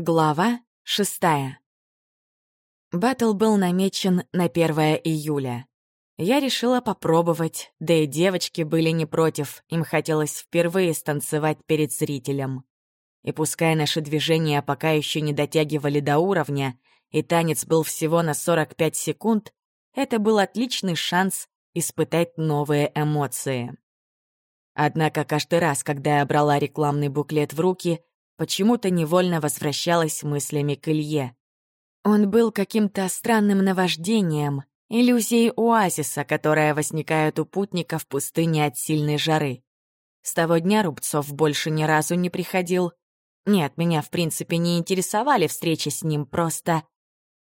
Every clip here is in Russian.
Глава шестая. Баттл был намечен на 1 июля. Я решила попробовать, да и девочки были не против, им хотелось впервые станцевать перед зрителем. И пускай наши движения пока еще не дотягивали до уровня, и танец был всего на 45 секунд, это был отличный шанс испытать новые эмоции. Однако каждый раз, когда я брала рекламный буклет в руки, почему-то невольно возвращалась мыслями к Илье. Он был каким-то странным наваждением, иллюзией оазиса, которая возникает у путника в пустыне от сильной жары. С того дня Рубцов больше ни разу не приходил. Нет, меня в принципе не интересовали встречи с ним, просто...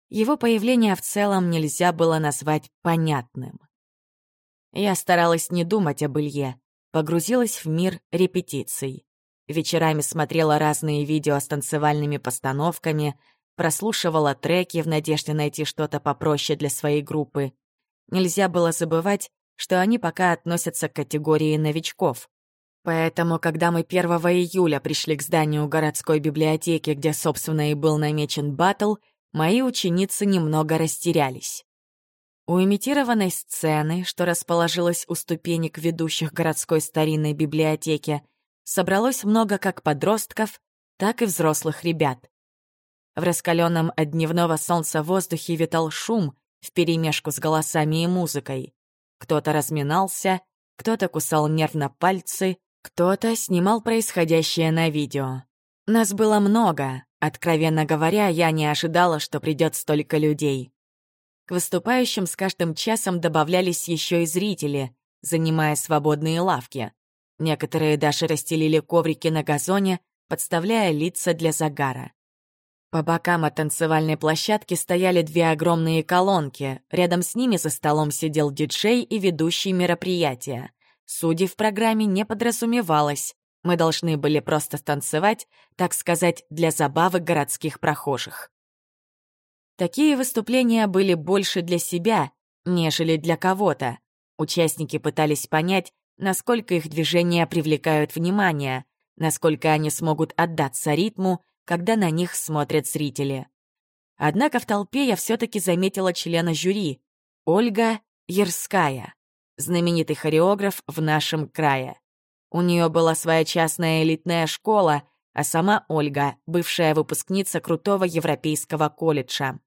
Его появление в целом нельзя было назвать понятным. Я старалась не думать об Илье, погрузилась в мир репетиций. Вечерами смотрела разные видео с танцевальными постановками, прослушивала треки в надежде найти что-то попроще для своей группы. Нельзя было забывать, что они пока относятся к категории новичков. Поэтому, когда мы 1 июля пришли к зданию городской библиотеки, где, собственно, и был намечен батл, мои ученицы немного растерялись. У имитированной сцены, что расположилась у ступенек ведущих городской старинной библиотеки, собралось много как подростков, так и взрослых ребят. В раскаленном от дневного солнца воздухе витал шум вперемешку с голосами и музыкой. Кто-то разминался, кто-то кусал нервно пальцы, кто-то снимал происходящее на видео. Нас было много, откровенно говоря, я не ожидала, что придет столько людей. К выступающим с каждым часом добавлялись еще и зрители, занимая свободные лавки. Некоторые даже расстелили коврики на газоне, подставляя лица для загара. По бокам от танцевальной площадки стояли две огромные колонки. Рядом с ними за столом сидел диджей и ведущий мероприятия. Судей в программе не подразумевалось. Мы должны были просто танцевать, так сказать, для забавы городских прохожих. Такие выступления были больше для себя, нежели для кого-то. Участники пытались понять, насколько их движения привлекают внимание, насколько они смогут отдаться ритму, когда на них смотрят зрители. Однако в толпе я все-таки заметила члена жюри — Ольга Ерская, знаменитый хореограф в нашем крае. У нее была своя частная элитная школа, а сама Ольга — бывшая выпускница крутого европейского колледжа.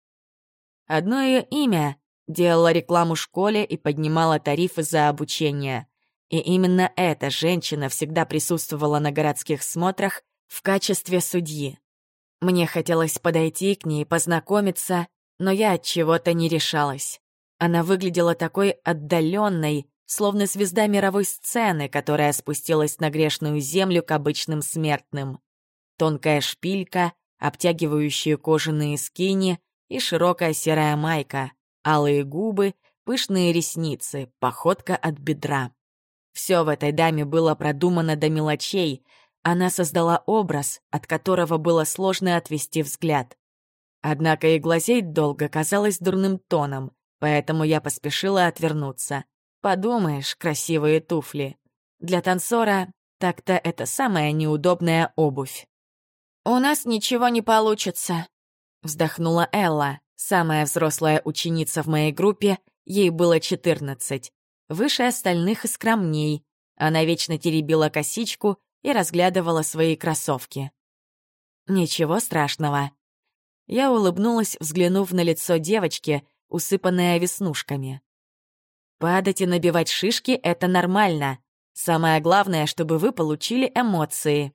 Одно ее имя делала рекламу школе и поднимала тарифы за обучение. И именно эта женщина всегда присутствовала на городских смотрах в качестве судьи. Мне хотелось подойти к ней, познакомиться, но я от чего-то не решалась. Она выглядела такой отдаленной, словно звезда мировой сцены, которая спустилась на грешную землю к обычным смертным. Тонкая шпилька, обтягивающие кожаные скини и широкая серая майка, алые губы, пышные ресницы, походка от бедра. Все в этой даме было продумано до мелочей. Она создала образ, от которого было сложно отвести взгляд. Однако и глазеть долго казалось дурным тоном, поэтому я поспешила отвернуться. Подумаешь, красивые туфли. Для танцора так-то это самая неудобная обувь. «У нас ничего не получится», — вздохнула Элла, самая взрослая ученица в моей группе, ей было 14 выше остальных и скромней. Она вечно теребила косичку и разглядывала свои кроссовки. Ничего страшного. Я улыбнулась, взглянув на лицо девочки, усыпанное веснушками. Падать и набивать шишки — это нормально. Самое главное, чтобы вы получили эмоции.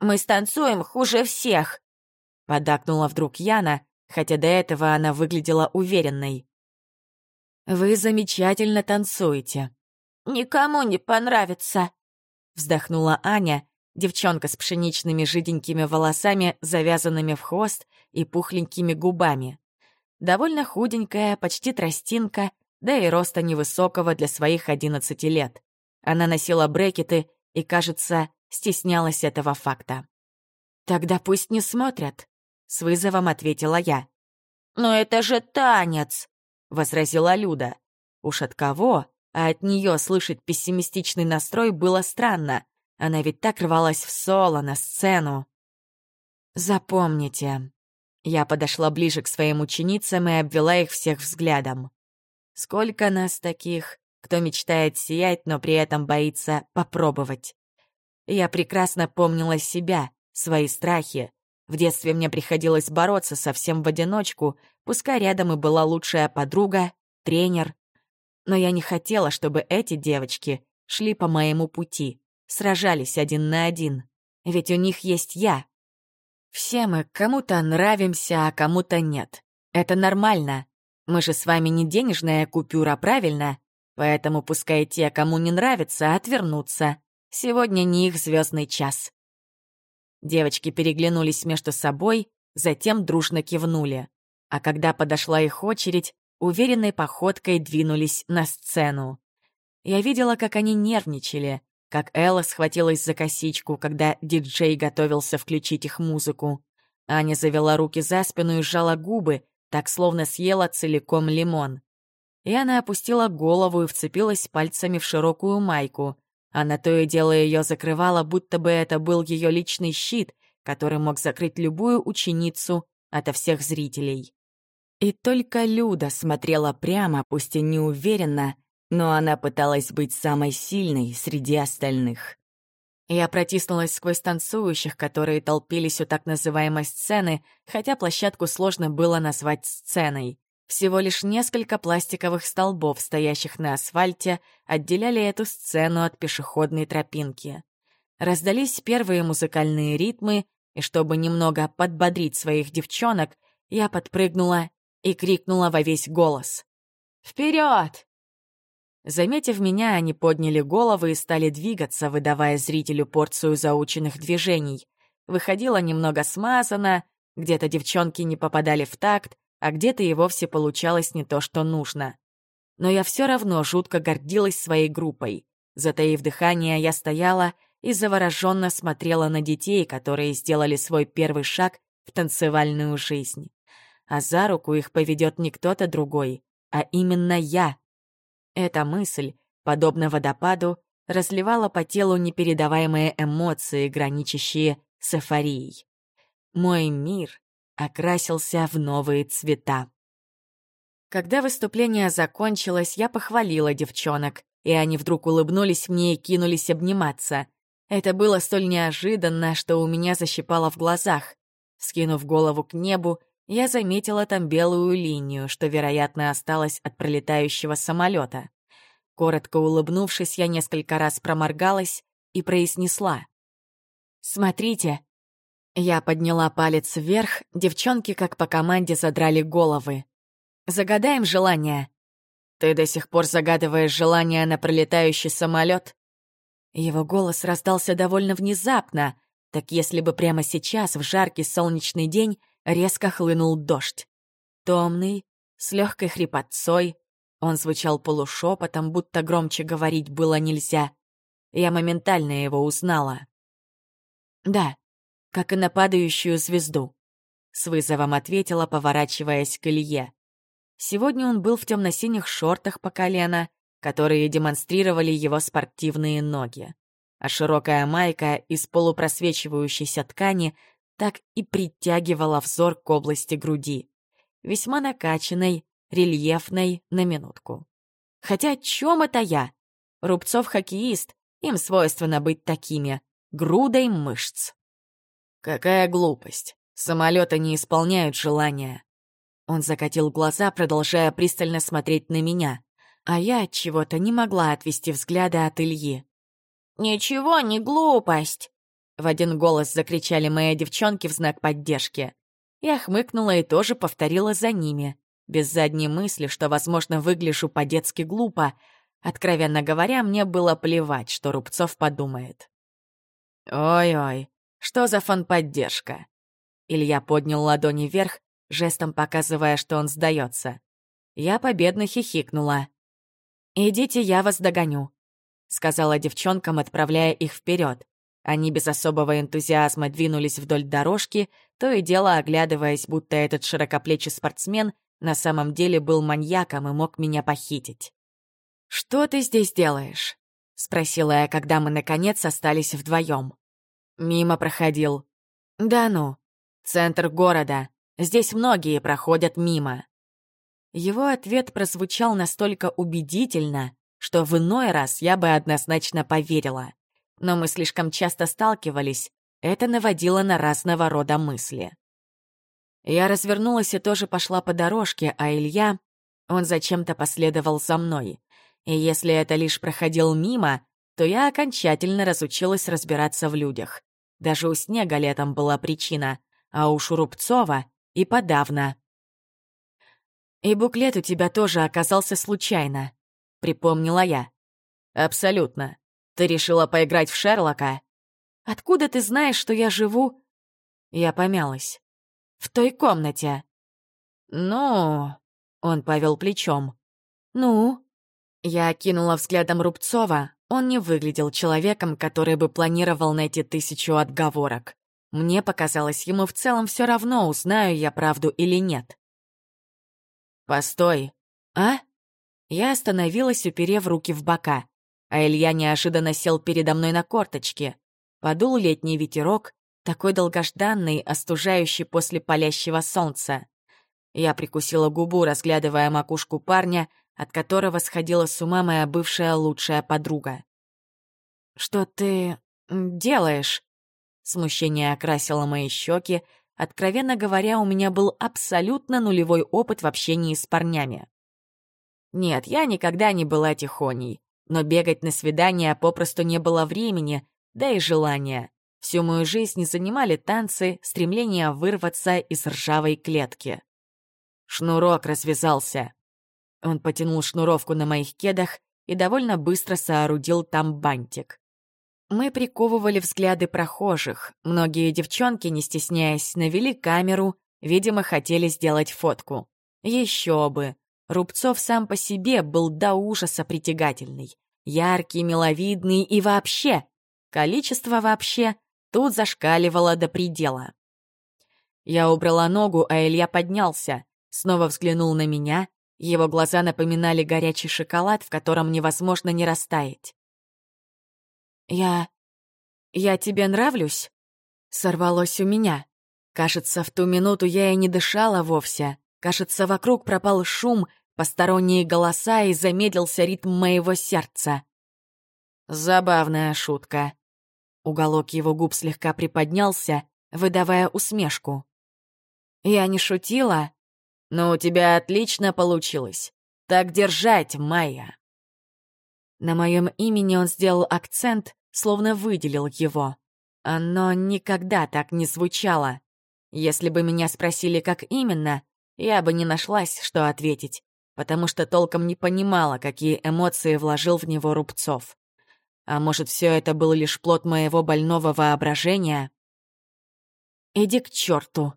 «Мы станцуем хуже всех», — подакнула вдруг Яна, хотя до этого она выглядела уверенной. «Вы замечательно танцуете». «Никому не понравится», — вздохнула Аня, девчонка с пшеничными жиденькими волосами, завязанными в хвост и пухленькими губами. Довольно худенькая, почти тростинка, да и роста невысокого для своих одиннадцати лет. Она носила брекеты и, кажется, стеснялась этого факта. «Тогда пусть не смотрят», — с вызовом ответила я. «Но это же танец!» Возразила Люда. Уж от кого, а от нее слышать пессимистичный настрой было странно. Она ведь так рвалась в соло, на сцену. Запомните. Я подошла ближе к своим ученицам и обвела их всех взглядом. Сколько нас таких, кто мечтает сиять, но при этом боится попробовать. Я прекрасно помнила себя, свои страхи. В детстве мне приходилось бороться совсем в одиночку, пускай рядом и была лучшая подруга, тренер. Но я не хотела, чтобы эти девочки шли по моему пути, сражались один на один. Ведь у них есть я. Все мы кому-то нравимся, а кому-то нет. Это нормально. Мы же с вами не денежная купюра, правильно? Поэтому пускай те, кому не нравится, отвернутся. Сегодня не их звездный час. Девочки переглянулись между собой, затем дружно кивнули. А когда подошла их очередь, уверенной походкой двинулись на сцену. Я видела, как они нервничали, как Элла схватилась за косичку, когда диджей готовился включить их музыку. Аня завела руки за спину и сжала губы, так словно съела целиком лимон. И она опустила голову и вцепилась пальцами в широкую майку. Она то и дело ее закрывала, будто бы это был ее личный щит, который мог закрыть любую ученицу ото всех зрителей. И только Люда смотрела прямо, пусть и неуверенно, но она пыталась быть самой сильной среди остальных. Я протиснулась сквозь танцующих, которые толпились у так называемой сцены, хотя площадку сложно было назвать сценой. Всего лишь несколько пластиковых столбов, стоящих на асфальте, отделяли эту сцену от пешеходной тропинки. Раздались первые музыкальные ритмы, и чтобы немного подбодрить своих девчонок, я подпрыгнула и крикнула во весь голос. «Вперед!» Заметив меня, они подняли головы и стали двигаться, выдавая зрителю порцию заученных движений. Выходило немного смазано, где-то девчонки не попадали в такт, а где-то и вовсе получалось не то, что нужно. Но я все равно жутко гордилась своей группой. Затаив дыхание, я стояла и завороженно смотрела на детей, которые сделали свой первый шаг в танцевальную жизнь. А за руку их поведет не кто-то другой, а именно я — эта мысль, подобно водопаду, разливала по телу непередаваемые эмоции, граничащие с эйфорией. Мой мир окрасился в новые цвета. Когда выступление закончилось, я похвалила девчонок, и они вдруг улыбнулись мне и кинулись обниматься. Это было столь неожиданно, что у меня защипало в глазах. Скинув голову к небу, я заметила там белую линию, что, вероятно, осталась от пролетающего самолета. Коротко улыбнувшись, я несколько раз проморгалась и произнесла. «Смотрите!» Я подняла палец вверх, девчонки, как по команде, задрали головы. «Загадаем желание!» «Ты до сих пор загадываешь желание на пролетающий самолет?» Его голос раздался довольно внезапно, так если бы прямо сейчас, в жаркий солнечный день, резко хлынул дождь. Томный, с легкой хрипотцой. Он звучал полушепотом, будто громче говорить было нельзя. Я моментально его узнала. «Да, как и на падающую звезду», — с вызовом ответила, поворачиваясь к Илье. Сегодня он был в темно-синих шортах по колено, которые демонстрировали его спортивные ноги. А широкая майка из полупросвечивающейся ткани так и притягивала взор к области груди. Весьма накачанной, рельефной на минутку. Хотя о чем это я? Рубцов хоккеист, им свойственно быть такими, грудой мышц. Какая глупость. Самолеты не исполняют желания. Он закатил глаза, продолжая пристально смотреть на меня, а я от чего-то не могла отвести взгляда от Ильи. «Ничего не глупость!» В один голос закричали мои девчонки в знак поддержки. Я хмыкнула и тоже повторила за ними, без задней мысли, что, возможно, выгляжу по-детски глупо. Откровенно говоря, мне было плевать, что Рубцов подумает. «Ой-ой, что за фан-поддержка?» Илья поднял ладони вверх, жестом показывая, что он сдается. Я победно хихикнула. «Идите, я вас догоню», — сказала девчонкам, отправляя их вперед. Они без особого энтузиазма двинулись вдоль дорожки, то и дело оглядываясь, будто этот широкоплечий спортсмен на самом деле был маньяком и мог меня похитить. «Что ты здесь делаешь?» — спросила я, когда мы, наконец, остались вдвоем. Мимо проходил. «Да ну, Центр города. Здесь многие проходят мимо». Его ответ прозвучал настолько убедительно, что в иной раз я бы однозначно поверила. Но мы слишком часто сталкивались, это наводило на разного рода мысли. Я развернулась и тоже пошла по дорожке, а Илья, он зачем-то последовал за мной. И если это лишь проходил мимо, то я окончательно разучилась разбираться в людях. Даже у Снега летом была причина, а у Шурубцова и подавно. «И буклет у тебя тоже оказался случайно», — припомнила я. «Абсолютно. Ты решила поиграть в Шерлока?» «Откуда ты знаешь, что я живу?» Я помялась. «В той комнате». «Ну...» — он повел плечом. «Ну?» Я окинула взглядом Рубцова. Он не выглядел человеком, который бы планировал найти тысячу отговорок. Мне показалось, ему в целом все равно, узнаю я правду или нет. «Постой!» «А?» Я остановилась, уперев руки в бока, а Илья неожиданно сел передо мной на корточки. Подул летний ветерок, такой долгожданный, остужающий после палящего солнца. Я прикусила губу, разглядывая макушку парня, от которого сходила с ума моя бывшая лучшая подруга. «Что ты делаешь?» Смущение окрасило мои щеки. Откровенно говоря, у меня был абсолютно нулевой опыт в общении с парнями. Нет, я никогда не была тихоней, но бегать на свидания попросту не было времени, да и желания. Всю мою жизнь занимали танцы, стремление вырваться из ржавой клетки. Шнурок развязался. Он потянул шнуровку на моих кедах и довольно быстро соорудил там бантик. Мы приковывали взгляды прохожих. Многие девчонки, не стесняясь, навели камеру, видимо, хотели сделать фотку. Еще бы! Рубцов сам по себе был до ужаса притягательный. Яркий, миловидный и вообще. Количество вообще тут зашкаливало до предела. Я убрала ногу, а Илья поднялся, снова взглянул на меня, его глаза напоминали горячий шоколад, в котором невозможно не растаять. «Я... я тебе нравлюсь?» Сорвалось у меня. Кажется, в ту минуту я и не дышала вовсе. Кажется, вокруг пропал шум, посторонние голоса и замедлился ритм моего сердца. Забавная шутка. Уголок его губ слегка приподнялся, выдавая усмешку. Я не шутила, но у тебя отлично получилось. Так держать, Майя!» На моем имени он сделал акцент, словно выделил его. Оно никогда так не звучало. Если бы меня спросили, как именно, я бы не нашлась, что ответить, потому что толком не понимала, какие эмоции вложил в него Рубцов. А может, все это был лишь плод моего больного воображения? «Иди к черту!»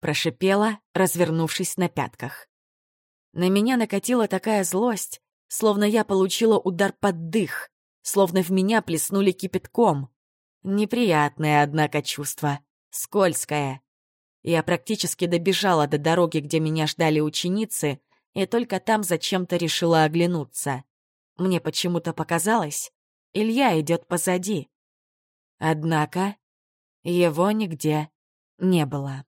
Прошипела, развернувшись на пятках. На меня накатила такая злость, словно я получила удар под дых, словно в меня плеснули кипятком. Неприятное, однако, чувство. Скользкое. Я практически добежала до дороги, где меня ждали ученицы, и только там зачем-то решила оглянуться. Мне почему-то показалось, Илья идет позади. Однако его нигде не было.